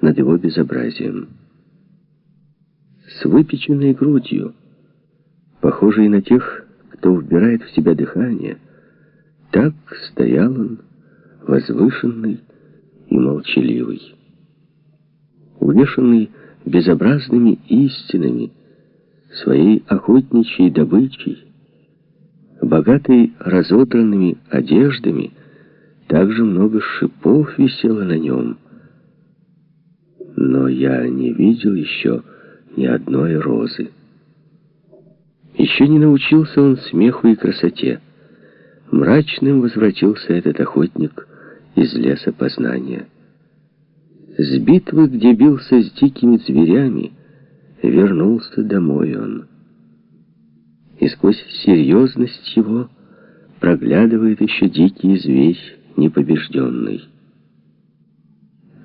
над его безобразием. С выпеченной грудью, похожей на тех, кто вбирает в себя дыхание, так стоял он, возвышенный и молчаливый. Увешанный безобразными истинами, своей охотничьей добычей, богатый разодранными одеждами, также много шипов висело на нем. Но я не видел еще ни одной розы. Еще не научился он смеху и красоте. Мрачным возвратился этот охотник из леса познания. С битвы, где бился с дикими зверями, вернулся домой он. И сквозь серьезность его проглядывает еще дикий зверь непобежденный.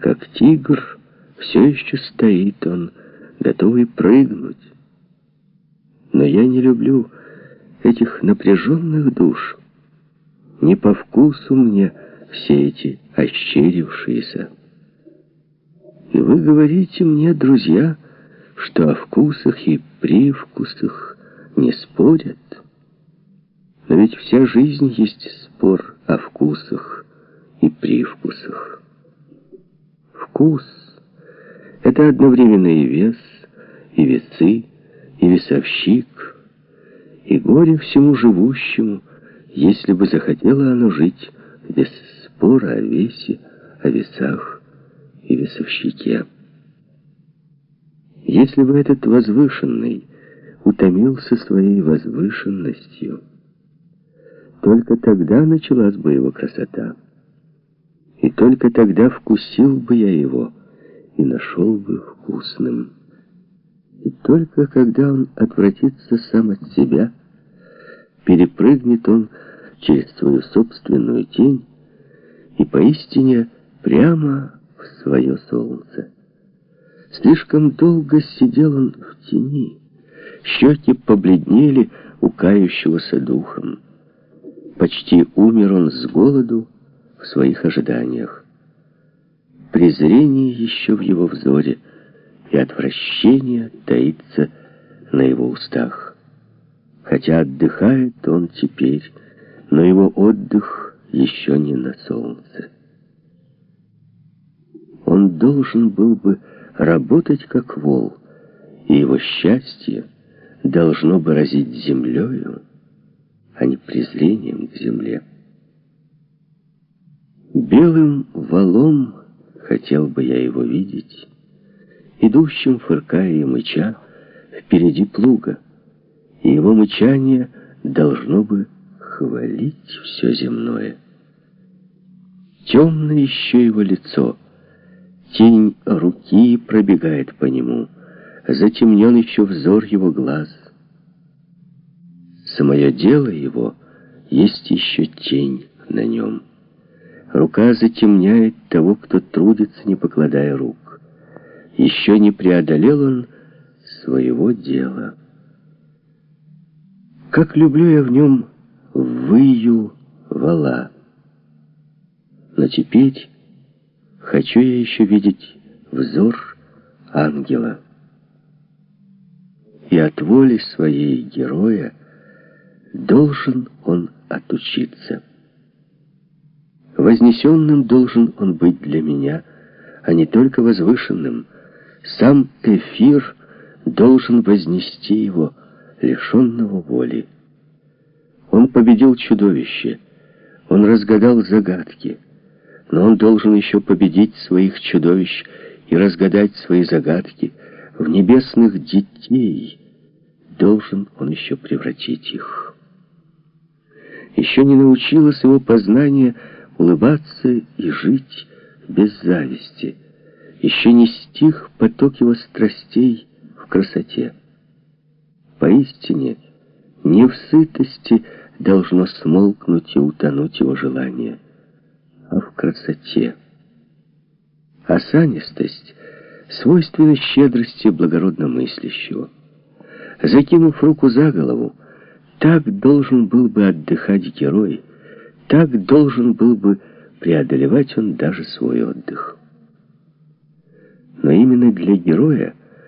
Как тигр все еще стоит он, готовый прыгнуть. Но я не люблю этих напряженных душ. Не по вкусу мне все эти ощерившиеся. И вы говорите мне, друзья, что о вкусах и привкусах не спорят. Но ведь вся жизнь есть спор о вкусах и привкусах. Вкус — это одновременно и вес, и весы, и весовщик, и горе всему живущему, если бы захотело оно жить без спора о весе, о весах и весовщике. Если бы этот возвышенный утомился своей возвышенностью, только тогда началась бы его красота. И только тогда вкусил бы я его и нашел бы вкусным. И только когда он отвратится сам от себя, перепрыгнет он через свою собственную тень и поистине прямо в свое солнце. Слишком долго сидел он в тени, щеки побледнели у кающегося духом. Почти умер он с голоду в своих ожиданиях. Презрение еще в его взоре и отвращение таится на его устах. Хотя отдыхает он теперь, но его отдых еще не на солнце. Он должен был бы работать как вол, и его счастье должно бы разить землею, а не презрением к земле. Белым валом хотел бы я его видеть, идущим, фыркая и мыча, впереди плуга, и его мычание должно бы хвалить все земное. Темное еще его лицо, тень руки пробегает по нему, затемнен еще взор его глаз — Самое дело его есть еще тень на нем. Рука затемняет того, кто трудится, не покладая рук. Еще не преодолел он своего дела. Как люблю я в нем выю вала. Но теперь хочу я еще видеть взор ангела. И от воли своей героя должен он отучиться. Вознесенным должен он быть для меня, а не только возвышенным. Сам эфир должен вознести его, лишенного воли. Он победил чудовище, он разгадал загадки, но он должен еще победить своих чудовищ и разгадать свои загадки в небесных детей. Должен он еще превратить их еще не научилось его познание улыбаться и жить без зависти. Еще не стих поток его страстей в красоте. Поистине, не в сытости должно смолкнуть и утонуть его желание, а в красоте. Осанистость свойственна щедрости благородно мыслящего. Закинув руку за голову, так должен был бы отдыхать герой, так должен был бы преодолевать он даже свой отдых. именно для героя